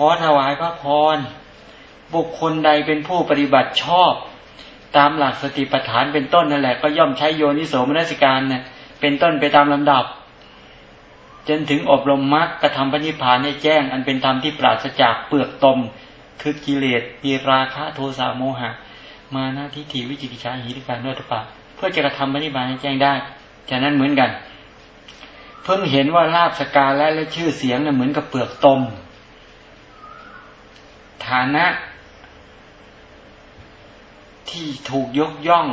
ขอถวายพระพร บุคคลใดเป็นผู้ปฏิบัติชอบ ตามหลักสติปัฏฐานเป็นต้นนั่นแหละ ก็ย่อมใช้โยนิโสมนสิการเนี่ยเป็นต้นไปตามลำดับ จนถึงอบรมมรรคกระทำปณิพานให้แจ้ง อันเป็นธรรมที่ปราศจากเปลือกตม คือกิเลสมีราคะโทสะโมหะ มานาทิฏฐิวิจิกิจฉาหิริการโนตปะ เพื่อจะกระทำปณิพานให้แจ้งได้ฉะนั้นเหมือนกัน เพิ่งเห็นว่าลาบสกาและและชื่อเสียงเนี่ยเหมือนกับเปลือกตม ฐานะที่ถูกยกย่อง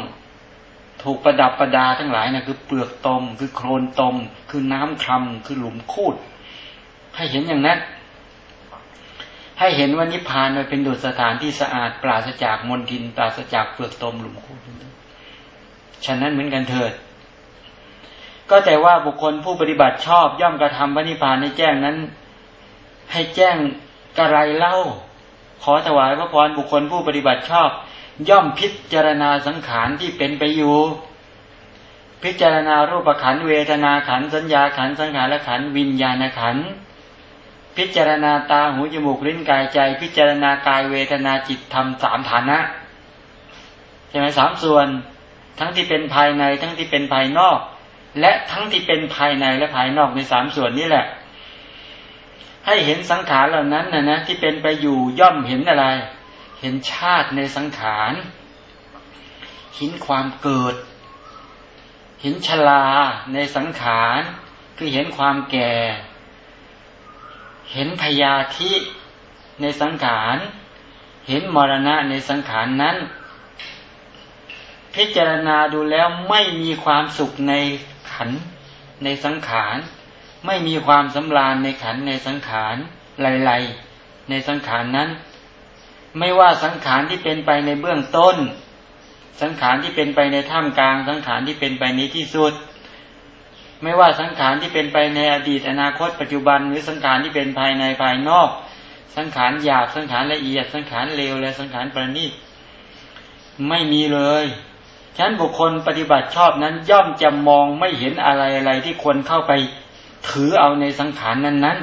ถูกประดับประดาทั้งหลายนะคือเปลือกตม คือโครนตม คือน้ำคลำคือหลุมคูด ให้เห็นอย่างนั้น ให้เห็นว่านิพพานมันเป็นดุจสถานที่สะอาดปราศจากมลทิน ปราศจากเปลือกตมหลุมคูดฉะนั้นเหมือนกันเถิด ก็แต่ว่าบุคคลผู้ปฏิบัติชอบย่อมกระทำพระนิพพานในแจ้งนั้น ให้แจ้งกระไรเล่า ขอถวายพระพรบุคคลผู้ปฏิบัติชอบ ย่อมพิจารณาสังขารที่เป็นไปอยู่พิจารณารูปขันเวทนาขันสัญญาขันสังขารและขันวิญญาณขันพิจารณาตาหูจมูกลิ้นกายใจ พิจารณากายเวทนาจิตธรรมสามฐานะใช่ไหมสามส่วน ทั้งที่เป็นภายในทั้งที่เป็นภายนอก และทั้งที่เป็นภายในและภายนอกในสามส่วนนี้แหละ ให้เห็นสังขารเหล่านั้นนะนะที่เป็นไปอยู่ย่อมเห็นอะไร เห็นชาติในสังขารเห็นความเกิด เห็นชราในสังขารคือเห็นความแก่ เห็นพยาธิในสังขารเห็นมรณะในสังขารนั้น พิจารณาดูแล้วไม่มีความสุขในขันในสังขาร ไม่มีความสำราญในขันในสังขารไหลๆในสังขารนั้น ไม่ว่าสังขารที่เป็นไปในเบื้องต้น สังขารที่เป็นไปในท่ามกลาง สังขารที่เป็นไปในที่สุด ไม่ว่าสังขารที่เป็นไปในอดีตอนาคต ปัจจุบันหรือสังขารที่เป็นภายในภายนอก สังขารหยาบสังขารละเอียด สังขารเลวและสังขารประณีตไม่มีเลยฉะนั้นบุคคลปฏิบัติชอบนั้นย่อมจะมองไม่เห็นอะไรอะไรที่ควรเข้าไป ถือเอาในสังขารนั้นนั้น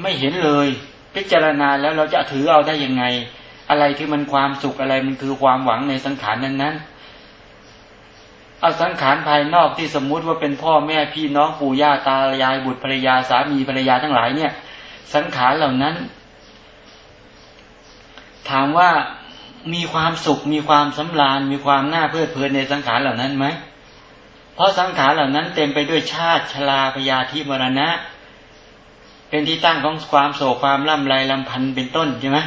ไม่เห็นเลย พิจารณาแล้วเราจะถือเอาได้ยังไง อะไรที่มันความสุขอะไรมันคือความหวังในสังขารนั้นนั้นเอาสังขารภายนอกที่สมมุติว่าเป็นพ่อแม่พี่น้องปู่ย่าตายายบุตรภรรยาสามีภรรยาทั้งหลายเนี่ย สังขารเหล่านั้น ถามว่ามีความสุขมีความสำราญมีความน่าเพลิดเพลินในสังขารเหล่านั้นไหม เพราะสังขารเหล่านั้นเต็มไปด้วยชาติชราพยาธิมรณะ เป็นที่ตั้งของความโศกความล่ำไรลำพันเป็นต้นใช่ไหม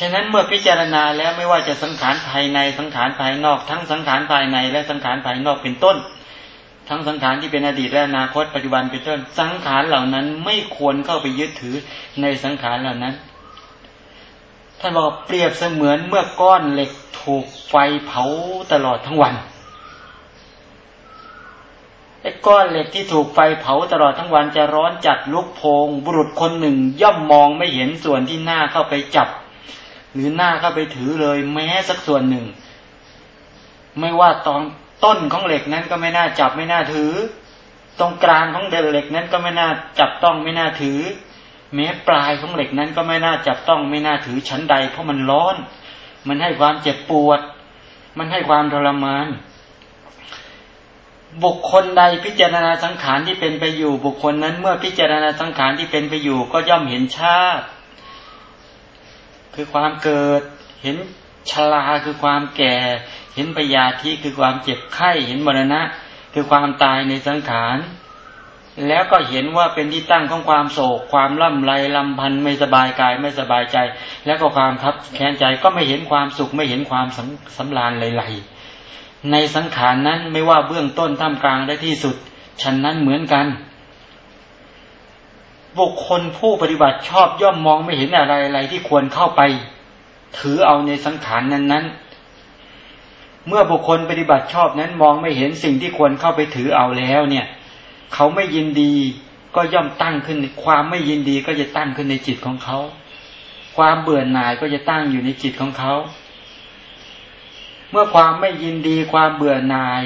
ฉะนั้นเมื่อพิจารณาแล้วไม่ว่าจะสังขารภายในสังขารภายนอก ทั้งสังขารภายในและสังขารภายนอกเป็นต้น ทั้งสังขารที่เป็นอดีตและอนาคตปัจจุบันเป็นต้น สังขารเหล่านั้นไม่ควรเข้าไปยึดถือในสังขารเหล่านั้นท่านบอกเปรียบเสมือนเมื่อก้อนเหล็กถูกไฟเผาตลอดทั้งวัน ไอ้ก้อนเหล็กที่ถูกไฟเผาตลอดทั้งวันจะร้อนจัดลุกโพง บุรุษคนหนึ่งย่อมมองไม่เห็นส่วนที่หน้าเข้าไปจับ หรือหน้าเข้าไปถือเลยแม้สักส่วนหนึ่ง ไม่ว่าตอนต้นของเหล็กนั้นก็ไม่น่าจับไม่น่าถือ ตรงกลางของเดลเหล็กนั้นก็ไม่น่าจับต้องไม่น่าถือ แม้ปลายของเหล็กนั้นก็ไม่น่าจับต้องไม่น่าถือชั้นใด เพราะมันร้อน มันให้ความเจ็บปวด มันให้ความทรมาน บุคคลใดพิจารณาสังขารที่เป็นไปอยู่ บุคคลนั้นเมื่อพิจารณาสังขารที่เป็นไปอยู่ ก็ย่อมเห็นชาติ คือความเกิด เห็นชราคือความแก่ เห็นปยาธิคือความเจ็บไข้เห็นมรณะ คือความตายในสังขารแล้วก็เห็นว่าเป็นที่ตั้งของความโศก ความล่ำไรลำพันธ์ไม่สบายกายไม่สบายใจ แล้วก็ความทับแค้นใจก็ไม่เห็นความสุขไม่เห็นความสำราญไหลๆ ในสังขารนั้นไม่ว่าเบื้องต้นท่ามกลางและที่สุดฉันนั้นเหมือนกัน บุคคลผู้ปฏิบัติชอบย่อมมองไม่เห็นอะไรอะไรที่ควรเข้าไป ถือเอาในสังขารนั้นนั้นเมื่อบุคคลปฏิบัติชอบนั้นมองไม่เห็นสิ่งที่ควรเข้าไปถือเอาแล้วเนี่ย เขาไม่ยินดีก็ย่อมตั้งขึ้น ความไม่ยินดีก็จะตั้งขึ้นในจิตของเขา ความเบื่อหน่ายก็จะตั้งอยู่ในจิตของเขา เมื่อความไม่ยินดีความเบื่อหน่าย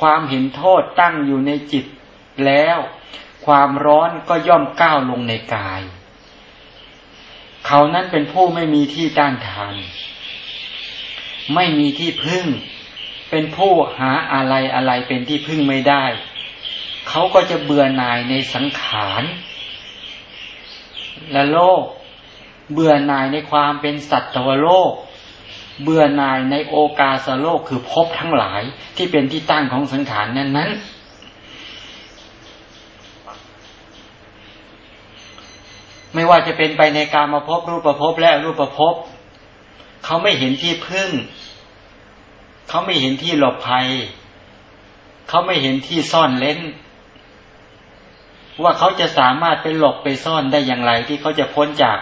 ความเห็นโทษตั้งอยู่ในจิตแล้ว ความร้อนก็ย่อมก้าวลงในกาย เขานั้นเป็นผู้ไม่มีที่ต้านทาน ไม่มีที่พึ่ง เป็นผู้หาอะไรอะไรเป็นที่พึ่งไม่ได้ เขาก็จะเบื่อหน่ายในสังขารและโลก เบื่อหน่ายในความเป็นสัตว์โลก เบื่อหน่ายในโอกาสโลกคือพบทั้งหลายที่เป็นที่ตั้งของสังขารนั้นนั้นไม่ว่าจะเป็นไปในการมาพบรูปประพบและรูปประพบเขาไม่เห็นที่พึ่ง เขาไม่เห็นที่หลบภัย เขาไม่เห็นที่ซ่อนเล้น ว่าเขาจะสามารถไปหลบไปซ่อนได้อย่างไร ที่เขาจะพ้นจาก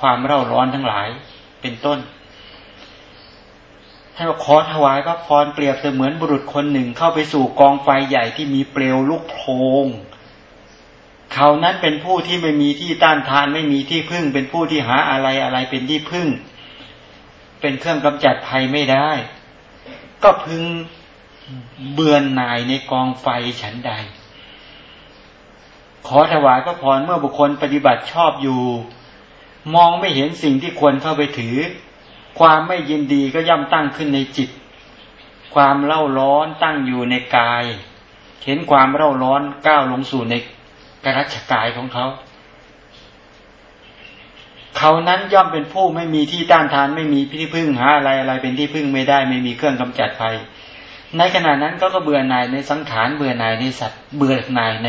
ความเร่าร้อนทั้งหลายเป็นต้น ท่านขอถวายพระพรเปรียบเสมือนบุรุษคนหนึ่งเข้าไปสู่กองไฟใหญ่ที่มีเปลวลุกโพงเขานั้นเป็นผู้ที่ไม่มีที่ต้านทานไม่มีที่พึ่ง เป็นผู้ที่หาอะไรอะไรเป็นที่พึ่ง เป็นเครื่องกำจัดภัยไม่ได้ ก็พึงเบือนนายในกองไฟฉันใด ขอถวายพระพรเมื่อบุคคลปฏิบัติชอบอยู่ มองไม่เห็นสิ่งที่ควรเข้าไปถือ ความไม่ยินดีก็ย่อมตั้งขึ้นในจิต ความเล่าร้อนตั้งอยู่ในกาย เห็นความเล่าร้อนก้าวลงสู่ในกรัชกายของเขา เขานั้นย่อมเป็นผู้ไม่มีที่ต้านทานไม่มีที่พึ่งหาอะไรอะไรเป็นที่พึ่งไม่ได้ ไม่มีเครื่องกำจัดภัย ในขณะนั้นก็ก็เบื่อหน่ายในสังขารเบื่อหน่ายในสัตว์เบื่อหน่ายใน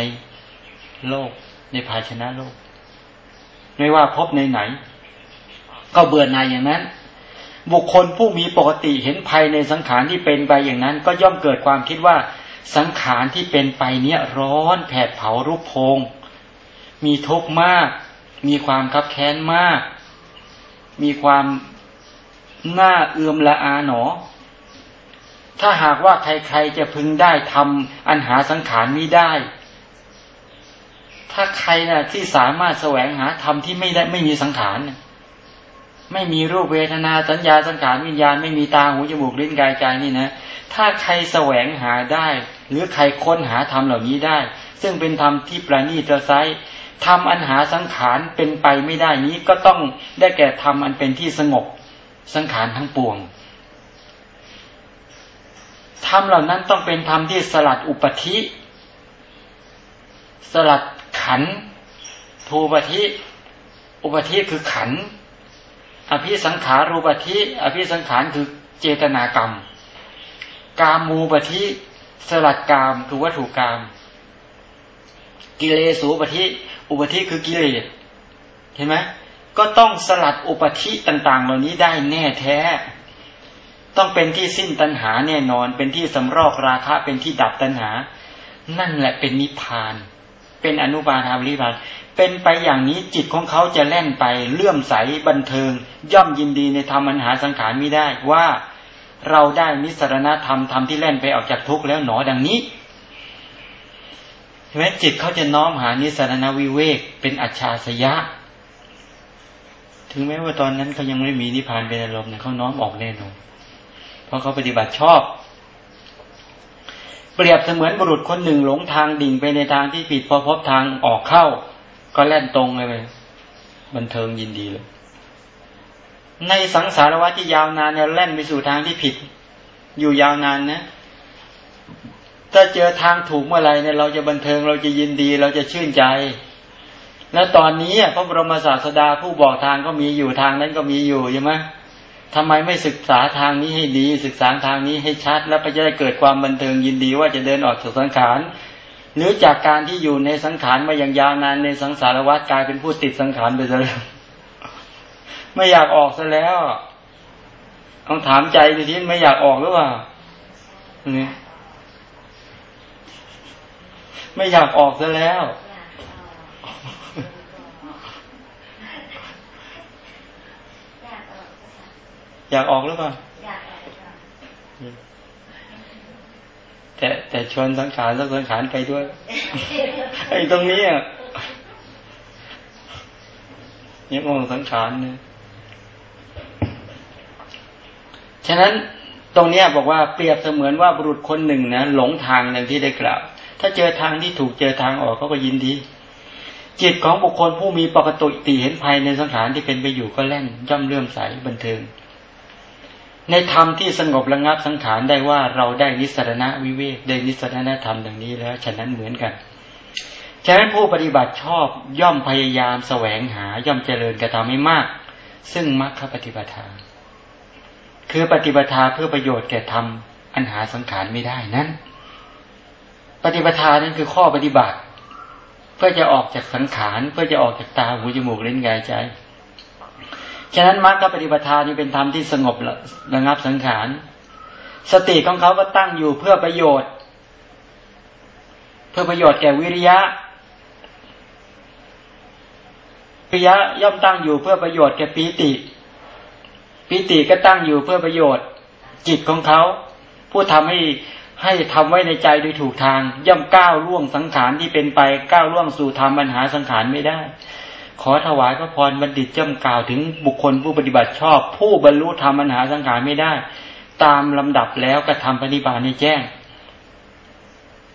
โลกในภาชนะโลก ไม่ว่าพบในไหน ก็เบื่อหน่ายอย่างนั้น บุคคลผู้มีปกติเห็นภัยในสังขารที่เป็นไปอย่างนั้น ก็ย่อมเกิดความคิดว่าสังขารที่เป็นไปเนี้ยร้อนแผดเผารูปพง มีทุกข์มาก มีความคับแค้นมาก มีความน่าเอื้อมละอาหนอ ถ้าหากว่าใครๆจะพึงได้ทำอันหาสังขารนี้ได้ ถ้าใครนะ่ะที่สามารถแสวงหาธรรมที่ไม่ได้ไม่มีสังขาร ไม่มีรูปเวทนาสัญญาสังขารวิญญาณไม่มีตาหูจมูกลิ้นกายใจนี่นะถ้าใครแสวงหาได้ หรือใครค้นหาธรรมเหล่านี้ได้ ซึ่งเป็นธรรมที่ประณีตระไซทำอันหาสังขารเป็นไปไม่ได้นี้ก็ต้องได้แก่ธรรมอันเป็นที่สงบสังขารทั้งปวงธรรมเหล่านั้นต้องเป็นธรรมที่สลัดอุปธิ สลัดขันทูปธิ อุปธิคือขัน อภิสังขารูปธิอภิสังขารคือเจตนากรรม กามูปธิสลัดกามคือวัตถุกามกิเลสูปธิอุปธิคือกิเลสเห็นไหมก็ต้องสลัดอุปธิต่าง ๆ เหล่านี้ได้แน่แท้ ต้องเป็นที่สิ้นตัณหาแน่นอน เป็นที่สำรอกราคะเป็นที่ดับตัณหา นั่นแหละเป็นนิพพาน เป็นอนุบาทาวิบาล เป็นไปอย่างนี้จิตของเขาจะแล่นไปเลื่อมใสบันเทิง ย่อมยินดีในธรรมอันหาสังขารไม่ได้ว่า เราได้นิสรณธรรมธรรมที่แล่นไปออกจากทุกข์แล้วหนอดังนี้แม้จิตเขาจะน้อมหานิสรณวิเวกเป็นอัจฉริยะ ถึงแม้ว่าตอนนั้นเขายังไม่มีนิพพานเป็นอารมณ์เนี่ยเขาน้อมออกแน่นอนเพราะเขาปฏิบัติชอบเปรียบเสมือนบุรุษคนหนึ่งหลงทางดิ่งไปในทางที่ผิดพอพบทางออกเข้า ก็แล่นตรงเลยบันเทิงยินดีเลย ในสังสารวัฏที่ยาวนานเนี่ยแล่นไปสู่ทางที่ผิด อยู่ยาวนานนะถ้าเจอทางถูกเมื่อไรเนี่ยเราจะบันเทิงเราจะยินดี เราจะชื่นใจ แล้วตอนนี้พระบรมศาสดาผู้บอกทางก็มีอยู่ทางนั้นก็มีอยู่ใช่ไหมทำไมไม่ศึกษาทางนี้ให้ดี ศึกษาทางนี้ให้ชัด แล้วก็จะได้เกิดความบันเทิงยินดีว่าจะเดินออกจากสังขาร หรือจากการที่อยู่ในสังขารมาอย่างยาวนานในสังสารวัฏกลายเป็นผู้ติดสังขารไปซะแล้วไม่อยากออกซะแล้วต้องถามใจดูทีไม่อยากออกหรือเปล่าเนี่ยไม่อยากออกซะแล้ว อยากออกหรือเปล่า แต่แต่ชวนสังขารสังขารไปด้วยไอ้ตรงนี้อะยังงงสังขารเนี่ยฉะนั้นตรงเนี้ยบอกว่าเปรียบเสมือนว่าบุรุษคนหนึ่งนะหลงทางอย่างที่ได้กล่าว ถ้าเจอทางที่ถูกเจอทางออกเขาก็ยินดี จิตของบุคคลผู้มีปกติตีเห็นภัยในสังขารที่เป็นไปอยู่ก็แล่นย่อมเลื่อมใสบันเทิง ในธรรมที่สงบระงับสังขารได้ว่าเราได้นิสรณะวิเวกได้นิสรณธรรมดังนี้แล้ว ฉะนั้นเหมือนกันฉะนั้นผู้ปฏิบัติชอบย่อมพยายามแสวงหาย่อมเจริญกระทำให้มาก ซึ่งมรรคปฏิปทา คือปฏิปทาเพื่อประโยชน์แก่ธรรมอันหาสังขารไม่ได้นั้น ปฏิปทานั้นคือข้อปฏิบัติ เพื่อจะออกจากสังขาร เพื่อจะออกจากตาหูจมูกเล่นกายใจ ฉะนั้นมรรคปฏิปทานี่เป็นธรรมที่สงบระงับสังขาร สติของเขาก็ตั้งอยู่เพื่อประโยชน์ เพื่อประโยชน์แก่วิริยะปิยะย่อมตั้งอยู่เพื่อประโยชน์แก่ปีติปีติก็ตั้งอยู่เพื่อประโยชน์ จิตของเขา ผู้ทำให้ให้ทำไว้ในใจโดยถูกทาง ย่อมก้าวล่วงสังขารที่เป็นไปก้าวล่วงสู่ธรรมปัญหาสังขารไม่ได้ ขอถวายพระพรบัณฑิตย่อมกล่าวถึงบุคคลผู้ปฏิบัติชอบ ผู้บรรลุธรรมปัญหาสังขารไม่ได้ ตามลำดับแล้วก็ทำปฏิบัติในแจ้ง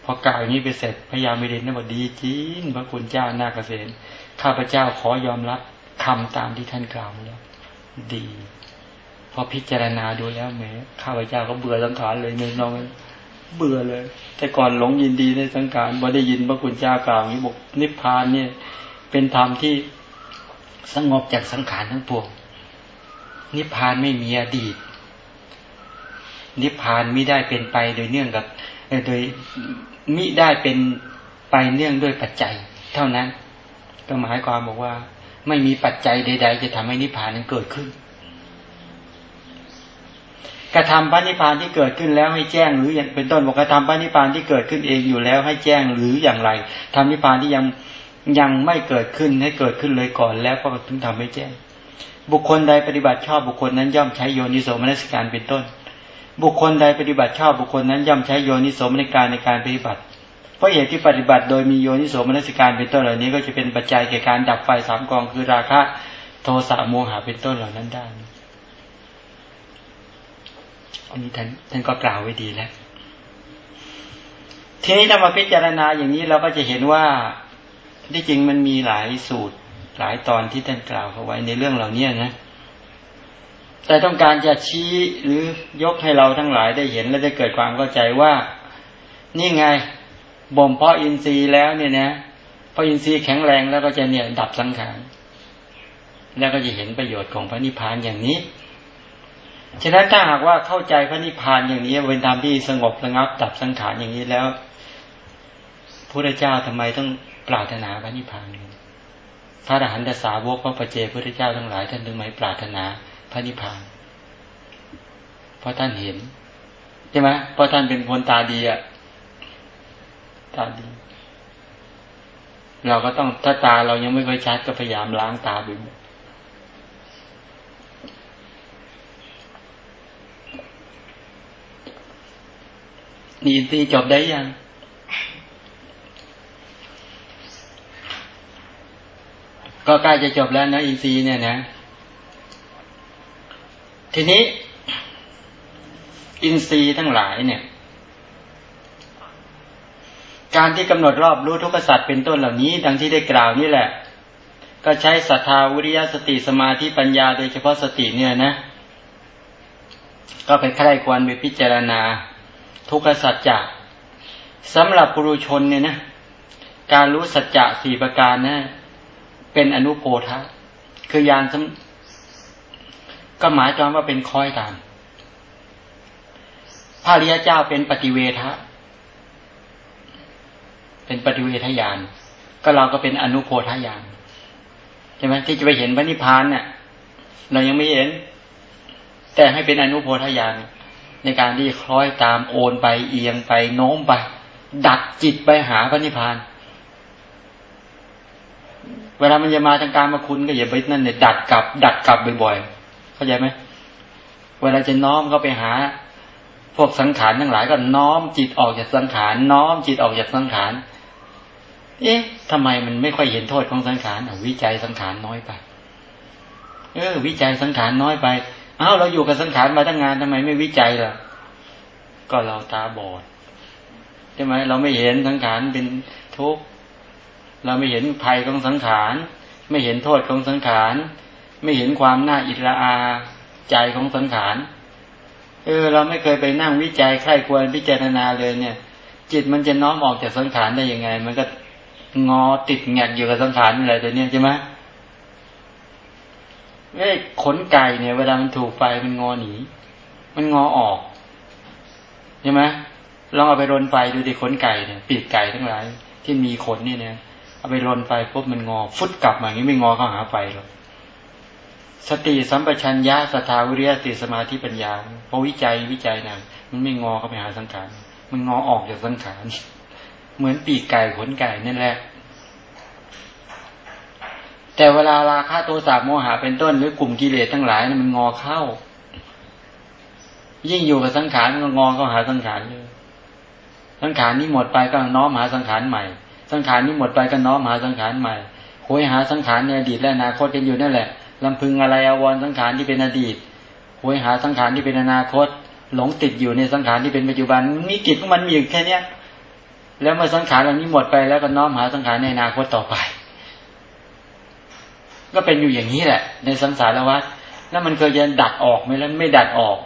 พอกล่าวอย่างนี้ไปเสร็จพยายามไม่เด่นนะบอกดีจริงพระคุณเจ้านาเกษตรข้าพเจ้าขอยอมรับคำตามที่ท่านกล่าวแล้ว ดี พอพิจารณาดูแล้วแหมข้าพเจ้าก็เบื่อสังขารเลยเนน้องเบื่อเลย แต่ก่อนหลงยินดีในสังขารพอได้ยินพระคุณเจ้ากล่าวนี้บอกนิพพานเนี่ย เป็นธรรมที่ สงบจากสังขารทั้งปวงนิพพานไม่มีอดีต นิพพานมิได้เป็นไปโดยเนื่องกับโดยมิได้เป็นไปเนื่องด้วยปัจจัย เท่านั้น ก็หมายความบอกว่า ไม่มีปัจจัยใด ๆ จะทำให้นิพพานนั้นเกิดขึ้น กระทำพระนิพพานที่เกิดขึ้นแล้วให้แจ้งหรืออย่างเป็นต้นบอกกระทำพระนิพพานที่เกิดขึ้นเองอยู่แล้วให้แจ้งหรืออย่างไรทำนิพพานที่ยัง ยังไม่เกิดขึ้นให้เกิดขึ้นเลยก่อน แล้วก็ถึงทำให้แจ้ง บุคคลใดปฏิบัติชอบบุคคลนั้นย่อมใช้โยนิโสมนสิการเป็นต้น บุคคลใดปฏิบัติชอบบุคคลนั้นย่อมใช้โยนิโสมนสิการในการปฏิบัติ เพราะเหตุที่ปฏิบัติโดยมีโยนิโสมนสิการเป็นต้นเหล่านี้ก็จะเป็นปัจจัยแก่การดับไฟสามกองคือราคะโทสะโมหะเป็นต้นเหล่านั้นได้อันนี้ท่านท่านก็กล่าวไว้ดีแล้ว ทีนี้ถ้ามาพิจารณาอย่างนี้เราก็จะเห็นว่า ที่จริงมันมีหลายสูตร หลายตอนที่ท่านกล่าวเอาไว้ในเรื่องเหล่านี้นะแต่ต้องการจะชี้หรือยกให้เราทั้งหลายได้เห็นและได้เกิดความเข้าใจว่า นี่ไงบ่มเพาะอินทรีย์แล้วเนี่ยนะพออินทรีย์แข็งแรงแล้วก็จะเนี่ยดับสังขารแล้วก็จะเห็นประโยชน์ของพระนิพพานอย่างนี้ฉะนั้นถ้าหากว่าเข้าใจพระนิพพานอย่างนี้เป็นธรรมที่สงบระงับดับสังขารอย่างนี้แล้วพระเจ้าทำไมต้อง ปรารถนาพระนิพพานพระอรหันตสาวกพระปเจพระเจ้าทั้งหลายท่านถึงไม่ปรารถนาพระนิพพานเพราะท่านเห็นใช่ไหมเพราะท่านเป็นคนตาดีอะตาดี เราก็ต้องถ้าตาเรายังไม่ค่อยชัดก็พยายามล้างตาบ่อยนี่ตีจบได้ยัง ก็ใกล้จะจบแล้วนะอินทรีย์เนี่ยนะ ทีนี้ อินทรีย์ทั้งหลายเนี่ย การที่กำหนดรอบรู้ทุกขสัตว์เป็นต้นเหล่านี้ ดังที่ได้กล่าวนี่แหละ ก็ใช้ศรัทธาวิริยสติสมาธิปัญญาโดยเฉพาะสติเนี่ยนะ ก็ไปใคร่ควรไปพิจารณา ทุกขสัจจะสำหรับปุรุชนเนี่ยนะการรู้สัจจะสี่ประการนะ เป็นอนุโพธะคือยานก็หมายความว่าเป็นคอยตามพระริยเจ้าเป็นปฏิเวทะเป็นปฏิเวทญาณก็เราก็เป็นอนุโพธญาณใช่ไหมที่จะไปเห็นพระนิพพานเนี่ยเรายังไม่เห็น แต่ให้เป็นอนุโพธญาณในการที่คล้อยตามโอนไปเอียงไปโน้มไป ดัดจิตไปหาพระนิพพาน เวลามันจะมาทางการมาคุณก็อย่าไปนั่นเนี่ยดัดกลับ ดัดกลับบ่อยๆเข้าใจไหมเวลาจะน้อมก็ไปหา พวกสังขารทั้งหลายก็น้อมจิตออกจากสังขารน้อมจิตออกจากสังขารเอ๊ะทำไมมันไม่ค่อยเห็นโทษของสังขารวิจัยสังขารน้อยไป เออ วิจัยสังขารน้อยไปเอ้าเราอยู่กับสังขารมาตั้งงานทำไมไม่วิจัยล่ะ ก็เราตาบอดใช่ไหมเราไม่เห็นสังขารเป็นทุกข์ เราไม่เห็นภัยของสังขาร ไม่เห็นโทษของสังขาร ไม่เห็นความน่าอิจฉาใจของสังขาร เออ เราไม่เคยไปนั่งวิจัยใคร่ควรพิจารณาเลยเนี่ย จิตมันจะน้อมออกจากสังขารได้ยังไง มันก็งอติดแงกอยู่กับสังขารอะไรตัวเนี้ยใช่ไหมเอ้ขนไก่เนี่ย เวลามันถูกไฟมันงอหนี มันงอออกใช่ไหมลองเอาไปรนไฟดูดิขนไก่เนี่ยปีกไก่ทั้งหลาย ที่มีขนนี่เนี่ย เอาไปรนไฟปุ๊บมันงอ ฟุตกลับมาอย่างนี้ไม่งอเข้าหาไฟหรอกสติสัมปชัญญะสถาวิริยสติสมาธิปัญญาพอวิจัยวิจัยนะมันไม่งอเข้าไปหาสังขารมันงอออกจากสังขารเหมือนปีกไก่ขนไก่นั่นแหละ แต่เวลาราคะโทสะโมหะเป็นต้นหรือกลุ่มกิเลสทั้งหลายมันงอเข้า ยิ่งอยู่กับสังขารมันงอเข้าหาสังขารเลยสังขารนี้หมดไปก็น้อมหาสังขารใหม่ สังขารนี้หมดไปก็น้อมหาสังขารใหม่หวยหาสังขารในอดีตและอนาคตกันอยู่นั่นแหละลำพึงอะไรอาวรสังขารที่เป็นอดีตหวยหาสังขารที่เป็นอนาคต หลงติดอยู่ในสังขารที่เป็นปัจจุบันมีกิจของมันมีอยู่แค่เนี้ยแล้วเมื่อสังขารเหล่านี้หมดไปแล้วก็น้อมหาสังขารในอนาคตต่อไป ก็เป็นอยู่อย่างนี้แหละ ในสังสารวัฏแล้วมันเคยจะดัดออกไหมแล้วไม่ดัดออก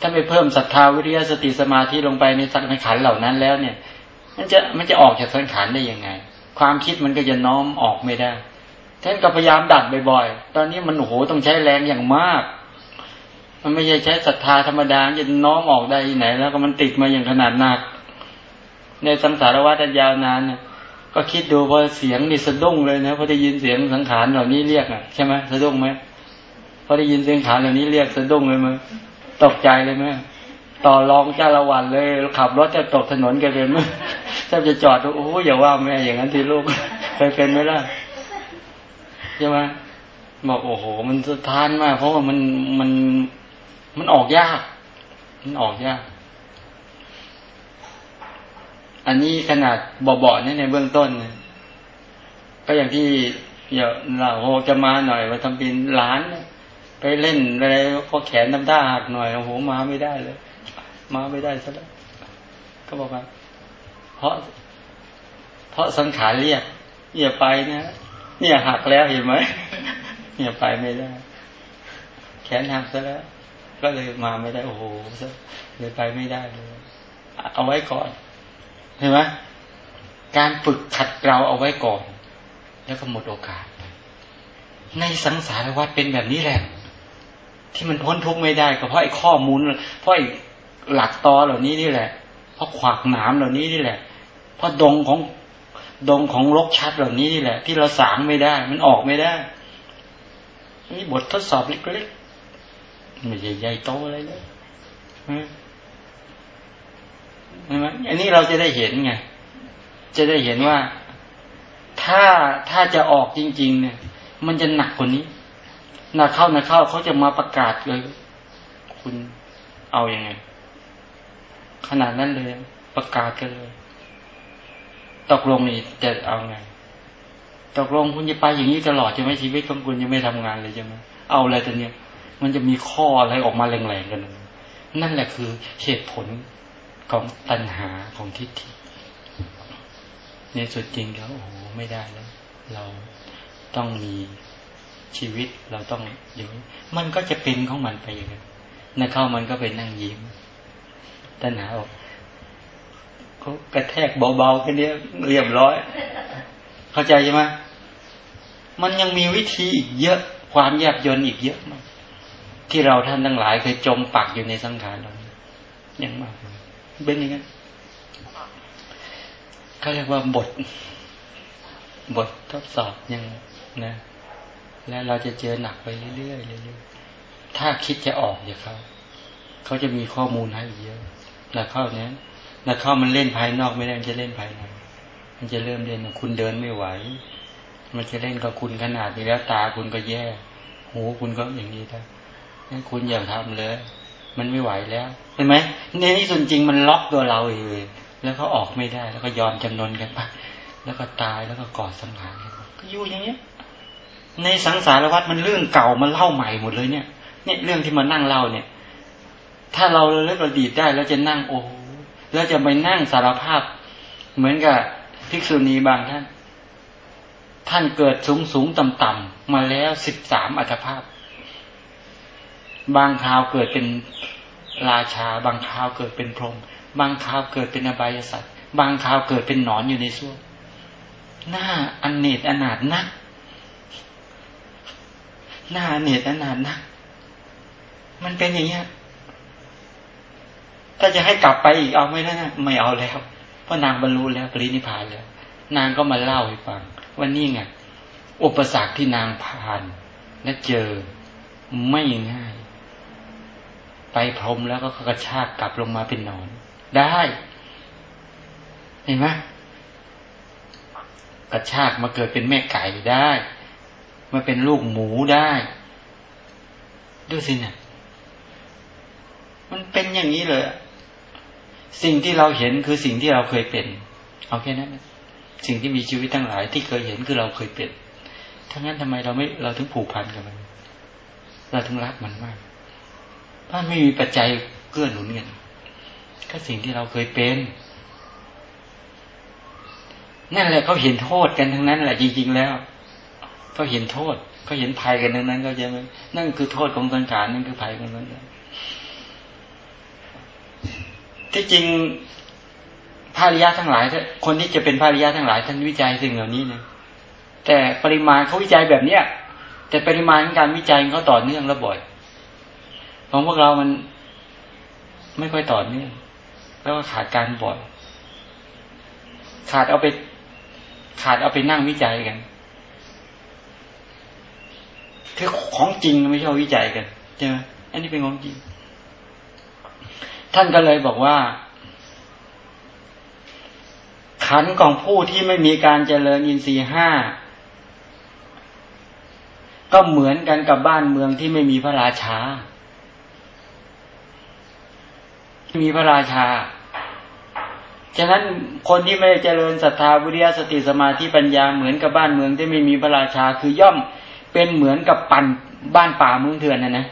ถ้าไม่เพิ่มศรัทธาวิริยสติสมาธิลงไปในสังขารเหล่านั้นแล้วเนี่ย มันจะมันจะออกจากสังขารได้ยังไง ความคิดมันก็จะน้อมออกไม่ได้ท่านก็พยายามดัดบ่อยๆ ตอนนี้มันโอ้โหต้องใช้แรงอย่างมาก มันไม่ใช่ใช้ศรัทธาธรรมดาจะน้อมออกได้ที่ไหน แล้วก็มันติดมาอย่างขนาดหนัก ในสังสารวัฏยาวนานเนี่ยก็คิดดูพอเสียงนี่สะดุ้งเลยนะพอได้ยินเสียงสังขารเหล่านี้เรียกอะใช่ไหมสะดุ้งไหมพอได้ยินเสียงขานเหล่านี้เรียกสะดุ้งเลยมั้ยตกใจเลยไหม ต่อรองจ้าละวันเลย ขับรถจะตกถนนกันเลยมั้ยถ้าจะจอดโอ้อย่าว่าแม่อย่างนั้นทีลูกเคยเป็นไหมล่ะใช่ไหมบอกโอ้โห มันสะท้านมาก เพราะว่ามันมันมันออกยาก มันออกยาก อันนี้ขนาดเบาๆเนี่ในเบื้องต้นก็อย่างที่อย่าเราโหจะมาหน่อยมาทำเป็นล้าน ไปเล่นอะไรก็แขนน้ำตาหักหน่อยโอ้โหมาไม่ได้เลย มาไม่ได้ซะแล้วก็บอกว่า เพราะ เพราะสังขารเรียกอย่าไปนะเนี่ยหักแล้วเห็นไหมเนี่ยไปไม่ได้ แขนหักซะแล้ว ก็เลยมาไม่ได้โอ้โหเลยไปไม่ได้เลยเอาไว้ก่อนเห็นไหมการฝึกขัดเราเอาไว้ก่อน แล้วก็หมดโอกาส ในสังสารวัฏเป็นแบบนี้แหละ ที่มันพ้นทุกข์ไม่ได้ก็เพราะไอ้ข้อมูล เพราะไอ้ หลักตอเหล่านี้นี่แหละ เพราะขวากหนามเหล่านี้นี่แหละ เพราะดงของดงของลกชัดเหล่านี้นี่แหละ ที่เราสางไม่ได้ มันออกไม่ได้นี่บททดสอบเล็กๆไม่ใหญ่โตอะไรเลยใช่ไหมอันนี้เราจะได้เห็นไงจะได้เห็นว่าถ้าถ้าจะออกจริง ๆ เนี่ย มันจะหนักกว่านี้หนักเข้าหนักเข้าเขาจะมาประกาศเลย คุณเอาอยัางไง ขนาดนั้นเลย ประกาศกันเลย ตกลงนี่จะเอาไง ตกลงคุณจะไปอย่างนี้ตลอดใช่ไหมชีวิตของคุณยังไม่ทำงานเลยใช่ไหมเอาอะไรตัวเนี้ยมันจะมีข้ออะไรออกมาแรงๆกัน นั่นแหละคือเหตุผลของตัณหาของทิฏฐิในสุดจริงแล้วโอ้โหไม่ได้แล้ว เราต้องมีชีวิตเราต้องอยู่มันก็จะเป็นของมันไปอย่างนั้นนเข้ามันก็เป็นนั่งยิ้ม ตัณหาออกเขากระแทกเบาๆแค่นี้เรียบร้อย เข้าใจใช่ไหมมันยังมีวิธีอีกเยอะ ความแยบยนอีกเยอะมากที่เราท่านทั้งหลายเคยจมปักอยู่ในสังขารเรายังมากเป็นอย่างนั้นเขาเรียกว่าบท บททดสอบยังนะ แล้วเราจะเจอหนักไปเรื่อยๆเรื่อยๆถ้าคิดจะออกอย่างเขา เขาจะมีข้อมูลให้เยอะ แล้วเข้าเนี้ยแล้วเข้ามันเล่นภายนอกไม่ได้มันจะเล่นภายในมันจะเริ่มเล่นคุณเดินไม่ไหว มันจะเล่นกับคุณขนาดนี้แล้วตาคุณก็แย่ หูคุณก็อย่างนี้ได้นั่นคุณอย่าทำเลย มันไม่ไหวแล้วเห็นไหมในที่ส่วนจริงมันล็อกตัวเราเองแล้วก็ออกไม่ได้ แล้วก็ยอมจำนนกันไปแล้วก็ตายแล้วก็กอดสังหารกันก็อยู่อย่างเนี้ย ในสังสารวัฏมันเรื่องเก่ามันเล่าใหม่หมดเลยเนี่ยเนี่ยเรื่องที่มานั่งเล่าเนี่ย ถ้าเราเลิกอดีตได้แล้วจะนั่งโอ้แล้วจะไปนั่งสารภาพ เหมือนกับภิกษุณีบางท่าน ท่านเกิดสูงสูงต่ำต่ำมาแล้วสิบสามอัตภาพ บางคราวเกิดเป็นราชา บางคราวเกิดเป็นพรหมบางคราวเกิดเป็นอบายสัตว์บางคราวเกิดเป็นหนอนอยู่ในส้วมหน้าอันเนตอนาถนัก หน้าเนตอนาถนัก มันเป็นอย่างเงี้ย ถ้าจะให้กลับไปอีกเอาไม่ได้นะไม่เอาแล้ว เพราะนางบรรลุแล้วปรินิพานแล้ว นางก็มาเล่าให้ฟังว่านี่ไงอุปสรรคที่นางผ่าน และเจอไม่ง่าย ไปพรมแล้วก็กระชากกลับลงมาเป็นนอน ได้ เห็นไหมกระชากมาเกิดเป็นแม่ไก่ได้ มาเป็นลูกหมูได้ดูสิเนะี่ยมันเป็นอย่างนี้เลย สิ่งที่เราเห็นคือสิ่งที่เราเคยเป็น เอาแค่นั้นสิ่งที่มีชีวิตทั้งหลายที่เคยเห็นคือเราเคยเป็นทั้งนั้นทำไมเราไม่เราถึงผูกพันกับมัน เราถึงรักมันมากถ้าไม่มีปัจจัยเกื้อหนุนกันก็สิ่งที่เราเคยเป็นนั่นแหละเขาเห็นโทษกันทั้งนั้นแหละจริง ๆ แล้วเขาเห็นโทษเขาเห็นภัยกันทั้งนั้นก็จะนั่นคือโทษของสังขารนั่นคือภัยของมัน ที่จริงภาริยะทั้งหลาย คนที่จะเป็นภาริยะทั้งหลายท่านวิจัยสิ่งเหล่านี้นะแต่ปริมาณเขาวิจัยแบบเนี้ยแต่ปริมาณการวิจัยเขาต่อเนื่องและบ่อยของพวกเรามันไม่ค่อยต่อเนื่องแล้วก็ขาดการบ่อย ขาดเอาไป ขาดเอาไปนั่งวิจัยกันคือของจริงไม่ใช่วิจัยกันใช่ไหมอันนี้เป็นของจริง ท่านก็เลยบอกว่า ขันของผู้ที่ไม่มีการเจริญอินทรีห้าก็เหมือนกันกับบ้านเมืองที่ไม่มีพระราชา มีพระราชา ฉะนั้นคนที่ไม่เจริญศรัทธาวิริยะสติสมาธิปัญญาเหมือนกับบ้านเมืองที่ไม่มีพระราชา คือย่อมเป็นเหมือนกับปั่นบ้านป่าเมืองเถื่อนนะนะ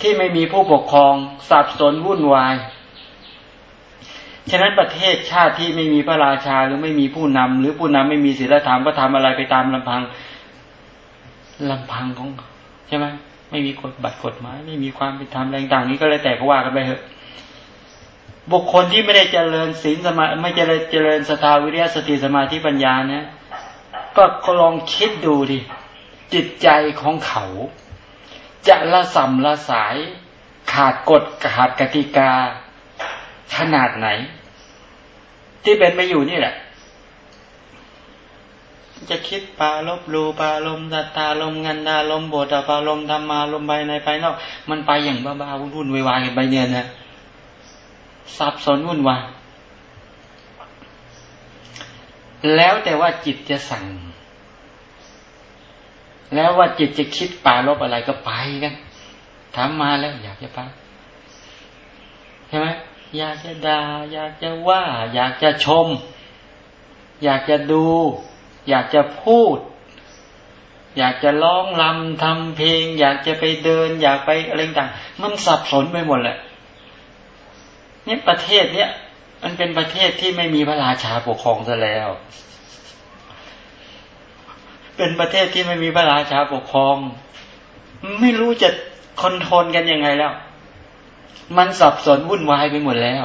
ที่ไม่มีผู้ปกครองสับสนวุ่นวาย ฉะนั้นประเทศชาติที่ไม่มีพระราชาหรือไม่มีผู้นำหรือผู้นำไม่มีศีลธรรมก็ทำอะไรไปตามลำพังลำพังของใช่ไหมไม่มีกฎบัตรกฎหมายไม่มีความเป็นธรรมอะไรต่างนี้ก็เลยแต่ก็ว่ากันไปเถอะบุคคลที่ไม่ได้เจริญศีลสมาไม่เจริญเจริญสตาวิริยสติสมาธิปัญญาเนี่ยก็ลองคิดดูดิจิตใจของเขา จะละสัมละสาย ขาดกฎขาดกติกา ขนาดไหน ที่เป็นไปอยู่นี่แหละ จะคิดปาลบลูปาลมตัตาลมงันดาลมโบตปาลมธรรมาลมไปในภายนอก มันไปอย่างบ้าๆวุ่นวายกันไปเนี่ยนะสับสนวุ่นวายแล้วแต่ว่าจิตจะสั่ง แล้วว่าจิตจะคิดป่าลบอะไรก็ไปกันถามมาแล้ว อยากจะไปใช่ไหมอยากจะดา่าอยากจะว่า อยากจะชม อยากจะดู อยากจะพูด อยากจะร้องรำทำเพลง อยากจะไปเดิน อยากไปอะไรต่างมันสับสนไปหมดแหละเนี่ยประเทศเนี้ยมันเป็นประเทศที่ไม่มีพระราชาปกครองซะแล้ว เป็นประเทศที่ไม่มีพระราชาปกครอง ไม่รู้จะคอนโทรลกันยังไงแล้ว มันสับสนวุ่นวายไปหมดแล้ว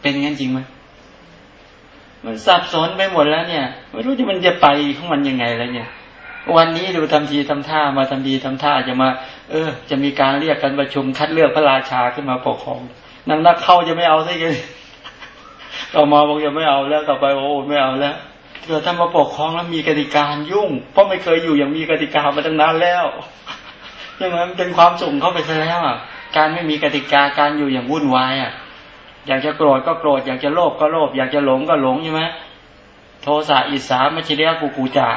เป็นงั้นจริงไหมมันสับสนไปหมดแล้วเนี่ย ไม่รู้จะมันจะไปของมันยังไงแล้วเนี่ย วันนี้ดูทำทีทำท่ามาทำดีทำท่าจะมา เออ จะมีการเรียกกันประชุมคัดเลือกพระราชาขึ้นมาปกครองนางนักเข้าจะไม่เอาซะเลยต่อมาบอกจะไม่เอาแล้วต่อไปโอ้ไม่เอาแล้ว เกิดท่านมาปกครองแล้วมีกติกายุ่ง เพราะไม่เคยอยู่อย่างมีกติกามาตั้งนานแล้วใช่ไหมมันเป็นความสุ่มเข้าไปซะแล้วอะการไม่มีกติกาการอยู่อย่างวุ่นวายอะ อยากจะโกรธก็โกรธอยากจะโลภก็โลภอยากจะหลงก็หลงใช่ไหมโทสะอิสามชิเรียกูกูจะ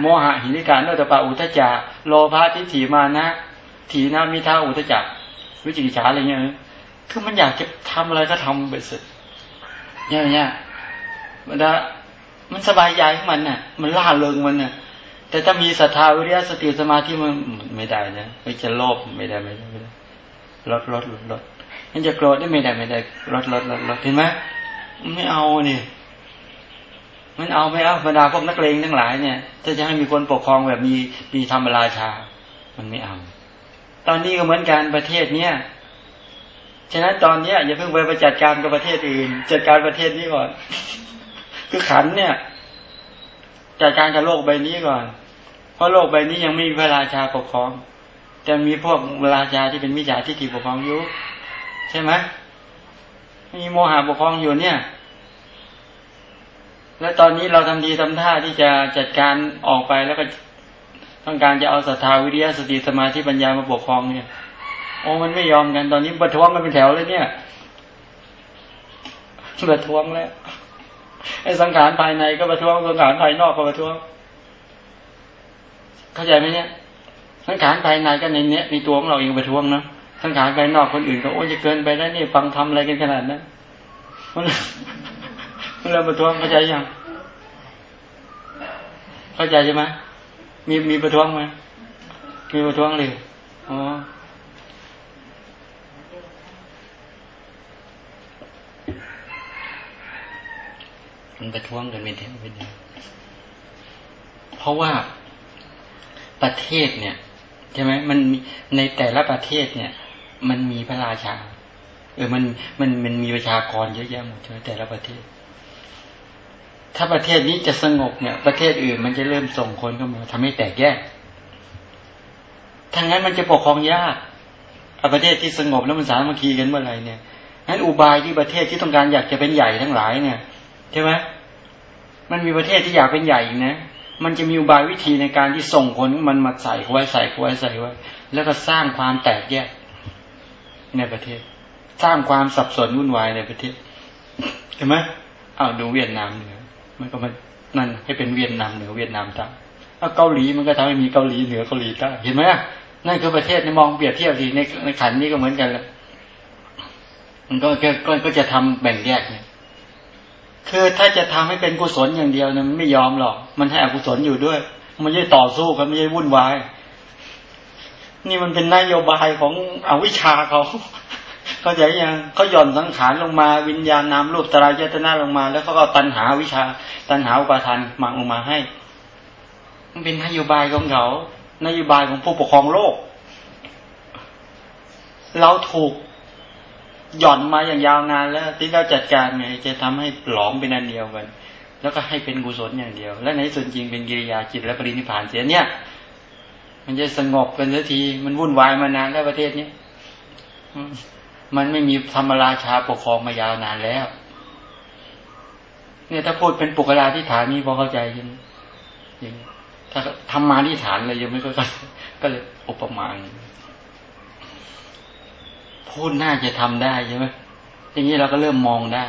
โมหะหินิการโนตปาอุทจาโลภะทิฏฐิมานะถีนามิทาอุทจักวิจิกิจฉาอะไรเงี้ยคือมันอยากจะทำอะไรก็ทำไปสร็จเนี่ยเนี่ยมันได้ มันสบายใจของมันน่ะ มันล่าเริงมันน่ะ แต่ถ้ามีศรัทธาวิริยะสติสมาธิมันไม่ได้นะไม่จะโลภไม่ได้ไม่ได้ไม่ได้ลดลดลดลดมันจะโกรธได้ไม่ได้ไม่ได้ลดลดลดลดเห็นไหมไม่เอาเนี่ยมันเอาไม่เอาบรรดาพวกนักเลงทั้งหลายเนี่ยถ้าจะให้มีคนปกครองแบบมีมีธรรมราชา มันไม่เอา ตอนนี้ก็เหมือนกันประเทศเนี้ยฉะนั้นตอนเนี้ยอย่าเพิ่งไปจัดการกับประเทศอื่น จัดการประเทศนี้ก่อน คือขันเนี่ยจัดการกับโลกใบนี้ก่อน เพราะโลกใบนี้ยังไม่มีพระราชาปกครองจะมีพวกราชาที่เป็นมิจฉาทิฏฐิปกครองอยู่ใช่ไหมมีโมหะปกครองอยู่เนี่ย แล้วตอนนี้เราทำดีทำท่าที่จะจัดการออกไปแล้วก็ต้องการจะเอาศรัทธาวิริยะสติสมาธิปัญญามาปกครองเนี่ยโอ้มันไม่ยอมกันตอนนี้ประท้วงกันเป็นแถวเลยเนี่ยประท้วงแล้ว ไอ้สังขารภายในก็ประท้วงสังขารภายนอกก็ประท้วง เข้าใจไหมเนี่ย สังขารภายในก็ในเนี้ยในตัวของเราเองประท้วงเนาะสังขารภายนอกคนอื่นก็โอ้จะเกินไปแล้วนี่ฟังทำอะไรกันขนาดนั้นมันเราประท้วงเข้าใจยังเข้าใจใช่ไหมมีมีประท้วงไหมมีประท้วงเลยอ๋อ มันประท้วงกันเป็นแถวเป็นแถวเพราะว่าประเทศเนี่ยใช่ไหมมันในแต่ละประเทศเนี่ย มันมีพระราชา เออมันมันมันมีประชากรเยอะแยะหมดใช่ไหมแต่ละประเทศ ถ้าประเทศนี้จะสงบเนี่ย ประเทศอื่นมันจะเริ่มส่งคนเข้ามาทำให้แตกแยกถ้างนั้นมันจะปกครองยากประเทศที่สงบแล้วมันสามัคคีกันเมื่อไหร่เนี่ยนั้นอุบายที่ประเทศที่ต้องการอยากจะเป็นใหญ่ทั้งหลายเนี่ยใช่ไหม มันมีประเทศที่อยากเป็นใหญ่นะ มันจะมีอุบายวิธีในการที่ส่งคนมันมาใส่ไว้ใส่ไว้ใส่ไว้ แล้วก็สร้างความแตกแยกในประเทศ สร้างความสับสนวุ่นวายในประเทศเห็นไหมเอาดูเวียดนามเหนือมันก็มันนั่นให้เป็นเวียดนามเหนือเวียดนามใต้เอาเกาหลีมันก็ทำให้มีเกาหลีเหนือเกาหลีใต้เห็นไหมนั่นคือประเทศในมองเปรียบเทียบสิในในขันนี้ก็เหมือนกันแหละมันก็ก็ก็จะทำแบ่งแยกเนี่ย คือถ้าจะทำให้เป็นกุศลอย่างเดียวเนี่ยมันไม่ยอมหรอก มันให้อกุศลอยู่ด้วย มันไม่ต่อสู้กันไม่ใช่วุ่นวาย นี่มันเป็นนโยบายของอวิชชาเขาเขาใจยังเขาหย่อนสังขารลงมาวิญญาณนามรูปตรายตนาลงมา แล้วเขาก็ตัณหาวิชา ตัณหาอุปาทานมาลงมาให้ มันเป็นนโยบายของเขานโยบายของผู้ปกครองโลก เราถูก หย่อนมาอย่างยาวนานแล้วที่เราจัดการไงจะทำให้หลอมเป็นอันเดียวกันแล้วก็ให้เป็นกุศลอย่างเดียว และในส่วนจริงเป็นกิริยาจิตและปรินิพานเสียเนี่ยมันจะสงบกันสักทีมันวุ่นวายมานานแล้วประเทศนี้มันไม่มีธรรมราชาปกครองมายาวนานแล้ว เนี่ยถ้าพูดเป็นปุกลาที่ฐานนี้พอเข้าใจยังยังถ้าทำมาที่ฐานเลยยังไม่เข้าใจก็เลยอุปมา พูดน่าจะทำได้ใช่ไหมอย่างนี้เราก็เริ่มมองได้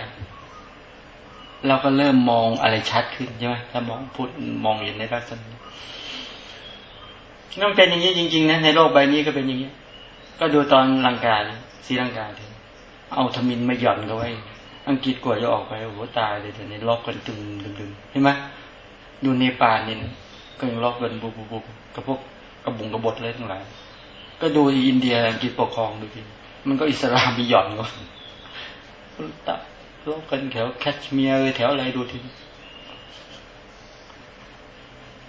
เราก็เริ่มมองอะไรชัดขึ้นใช่ไหมถ้ามองพูดมองเห็นในลักษณะต้องเป็นอย่างนี้จริงๆนะในโลกใบนี้ก็เป็นอย่างนี้ ก็ดูตอนลังกาสีลังกาเเอาทมินมาหย่อนเขาไว้อังกฤษกว่าจะออกไปโอ้โหตายเลยแต่ในล็อกกันตึงดึงเห็นไหมดูในป่านี่นก็ยังล็อกกันบุบบุบกับพวกกระบุงกระบดเลยทั้งหลายก็ดูอินเดียอังกฤษปกครองดูที มันก็อิสลามมีหย่อนก็ตะโลกกันแถวแคชเมียร์แถวอะไรดูที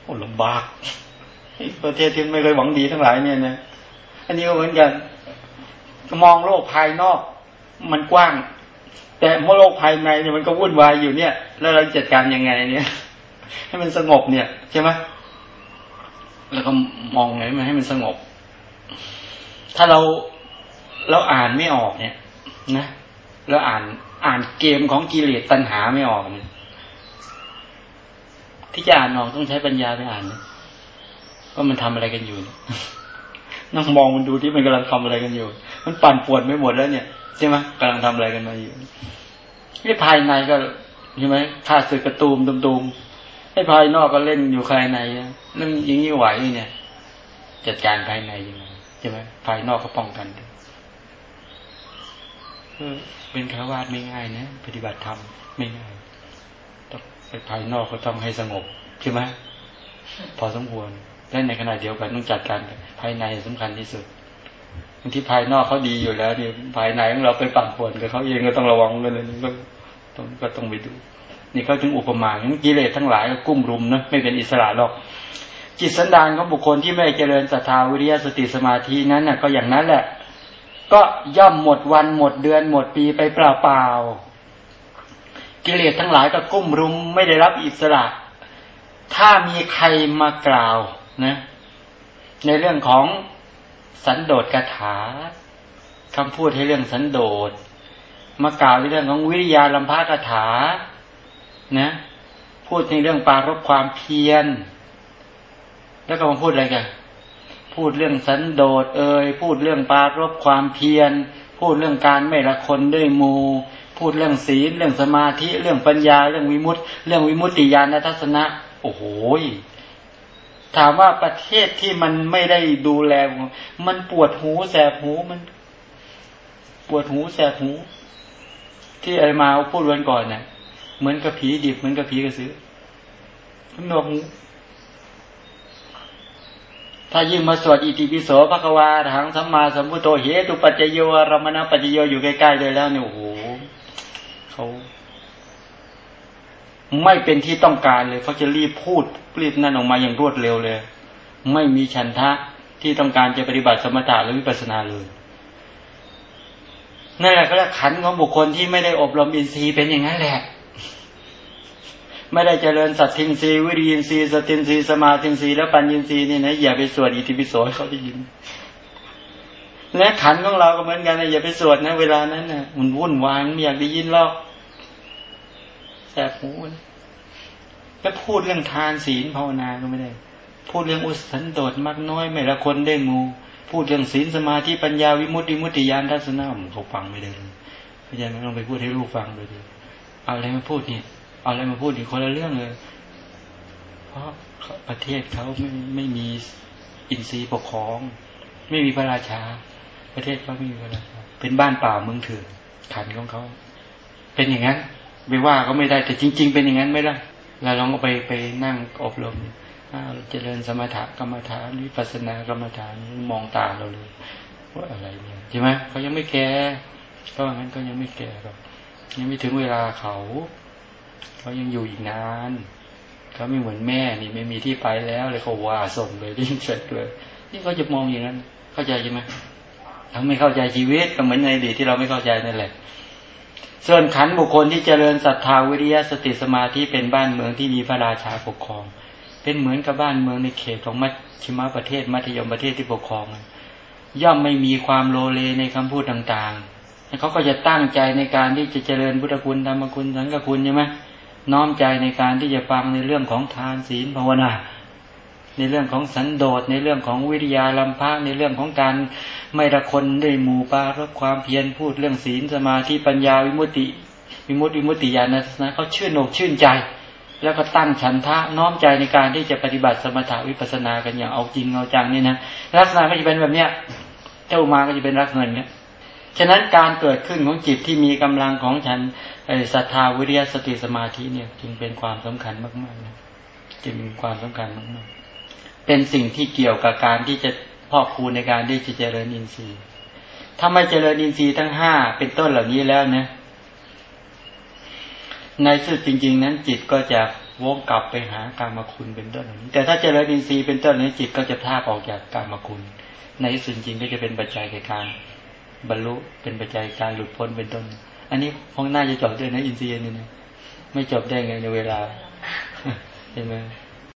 โอ้ลำบากประเทศที่ไม่เคยหวังดีทั้งหลายเนี่ยนะอันนี้ก็เหมือนกันมองโลกภายนอก มันกว้าง แต่เมื่อโลกภายในเนี่ยมันก็วุ่นวายอยู่เนี่ย แล้วเราจัดการยังไงเนี่ย ให้มันสงบเนี่ยใช่ไหมแล้วก็มองไงมันให้มันสงบ ถ้าเรา เราอ่านไม่ออกเนี่ย นะเราอ่านอ่านเกมของกิเลสตัณหาไม่ออกเนี่ยที่จะอ่านออกต้องใช้ปัญญาไปอ่านนะว่ามันทำอะไรกันอยู่นั่งมองมันดูที่มันกำลังทำอะไรกันอยู่ มันปั่นปวดไม่หมดแล้วเนี่ยใช่ไหมกำลังทำอะไรกันมาอยู่ที่ภายในก็ใช่ไหมข้าศึกกระตูมตุมๆให้ภายนอกก็เล่นอยู่ภายในนั่นอย่างนี้ไหวเนี่ย จัดการภายในยังไงใช่ไหมภายนอกก็ป้องกัน เป็นคารวาสไม่ง่ายนะปฏิบัติธรรมไม่ง่ายต้องไปภายนอกก็ต้องให้สงบใช่ไหมพอสมควรและในขณะเดียวกันต้องจัดการภายในสำคัญที่สุดบางที่ภายนอกเขาดีอยู่แล้วนี่ภายในของเราไปปั่นป่วนกับเขาเองก็ต้องระวังกันเลยก็ต้องก็ต้องไปดู นี่เขาถึงอุปมาอย่างกิเลสทั้งหลายก็กุ้มรุมนะไม่เป็นอิสระหรอกจิตสันดานของบุคคลที่ไม่เจริญศรัทธาวิริยสติสมาธินั้นน่ะก็อย่างนั้นแหละ ก็ย่อมหมดวันหมดเดือนหมดปีไปเปล่าๆกิเลสทั้งหลายก็กุ้มรุมไม่ได้รับอิสระ ถ้ามีใครมากล่าวนะ ในเรื่องของสันโดษกถาคำพูดให้เรื่องสันโดษมากล่าวในเรื่องของวิริยาลัมพากถา นะ พูดในเรื่องปารบความเพียร แล้วก็มาพูดอะไรกัน พูดเรื่องสันโดษเอ่ยพูดเรื่องปารบความเพียร พูดเรื่องการไม่ละคนด้วยมูพูดเรื่องศีลเรื่องสมาธิ เรื่องปัญญา เรื่องวิมุตติ เรื่องวิมุตติญาณทัศนะ โอ้โหถามว่าประเทศที่มันไม่ได้ดูแล มันปวดหูแสบหูมัน ปวดหูแสบหู ที่ไอมาพูดวันก่อนเนี่ยเหมือนกับผีดิบเหมือนกับผีกระสือหนวกหู ถ้ายิ่งมาสวดอิติปิโสภควาทางสัมมาสัมพุทโธเหตุปัจจโยรมณปัจจโยอยู่ใกล้ๆเลยแล้วเนี่ยโอ้โหเขาไม่เป็นที่ต้องการเลยเขาจะรีบพูดรีบนั่นออกมาอย่างรวดเร็วเลย ไม่มีฉันทะที่ต้องการจะปฏิบัติสมถะหรือวิปัสสนาเลยนั่นแหละก็เรียกขันของบุคคลที่ไม่ได้อบรมอินทรีย์เป็นอย่างนั้นแหละ ไม่ได้เจริญสัตทินทรีวิริยินรีสตินทรีสมาธินรีและปัญญินรีนี่นะอย่าไปสวดอิติปิโสเขาได้ยิน และขันของเราก็เหมือนกันนะอย่าไปสวดนะ เวลานั้นนะมันวุ่นวายไม่อยากได้ยินหรอกแสบหูแล้วพูดเรื่องทานศีลภาวนาก็ไม่ได้ พูดเรื่องอุสันโดษมากน้อยไม่ละคนได้งู พูดเรื่องศีลสมาธิปัญญาวิมุตติมุตติยานทัศนะเขาฟังไม่ได้เลยพยายามต้องไปพูดให้ลูกฟังเลยดีเอาอะไรมาพูดเนี่ย เอาอะไรมาพูดอีกคนละเรื่องเลย เพราะประเทศเขาไม่ไม่มีอินทรีย์ปกครอง ไม่มีพระราชา ประเทศเขาไม่มีพระราชาเป็นบ้านป่าเมืองเถื่อนขันของเขา เป็นอย่างนั้นไม่ว่าก็ไม่ได้แต่จริง ๆ เป็นอย่างนั้นไม่ได้เราลองไปไปนั่งอบรมเจริญสมถกรรมฐานวิปัสสนากรรมฐานมองตาเราเลยว่าอะไรเนี่ยใช่ไหมเขายังไม่แก่ก็งั้นก็ยังไม่แก่หรอกยังไม่ถึงเวลาเขา เขายังอยู่อีกนานเขาไม่เหมือนแม่นี่ไม่มีที่ไปแล้วเลยเขาว่าส่งเลยดิ้งเสร็จเลยนี่เขาจะมองอย่างนั้น เข้าใจใช่ไหมเขาไม่เข้าใจชีวิตก็เหมือนในอดีตที่เราไม่เข้าใจนั่นแหละส่วนขันบุคคลที่เจริญศรัทธาวิริยะสติสมาธิเป็นบ้านเมืองที่มีพระราชาปกครอง เป็นเหมือนกับบ้านเมืองในเขตของมัชชิมประเทศมัธยมประเทศที่ปกครอง ย่อมไม่มีความโลเลในคำพูดต่างๆเขาก็จะตั้งใจในการที่จะเจริญพุทธคุณธรรมคุณสังฆคุณใช่ไหม น้อมใจในการที่จะฟังในเรื่องของทานศีลภาวนา ในเรื่องของสันโดษในเรื่องของวิทยาลำพังในเรื่องของการไม่ละคนด้วยหมู่ปารบความเพียรพูดเรื่องศีลสมาธิปัญญาวิมุตติ วิมุตติวิมุตติญาณนะเขาชื่นอกชื่นใจ แล้วก็ตั้งฉันทะน้อมใจในการที่จะปฏิบัติสมถาวิปัสสนากันอย่างเอาจริงเอาจังนี่นะลักษณะก็จะเป็นแบบเนี้ยเจ้ามาก็จะเป็นลักษณะเนี้ย ฉะนั้นการเกิดขึ้นของจิตที่มีกำลังของฉันศรัทธาวิริยสติสมาธิเนี่ย จึงเป็นความสำคัญมากๆนะจึงมีความสำคัญมากๆ เป็นสิ่งที่เกี่ยวกับการที่จะพ่อคูณในการที่จะเจริญอินทรีย์ ถ้าไม่เจริญอินทรีย์ทั้งห้าเป็นต้นเหล่านี้แล้วนะในสุดจริง ๆ นั้นจิตก็จะวงกลับไปหาการมคุณเป็นต้นนี้ แต่ถ้าเจริญอินทรีย์เป็นต้นนี้จิตก็จะพากออกจากการมคุณ ในสุดจริงก็จะเป็นปัจจัยแก่การ บรรลุเป็นปัจจัยการหลุดพ้นเป็นต้น อันนี้คงน่าจะจบด้วยนะอินทรีย์นี่นะไม่จบได้ไงในเวลาเห็นไหม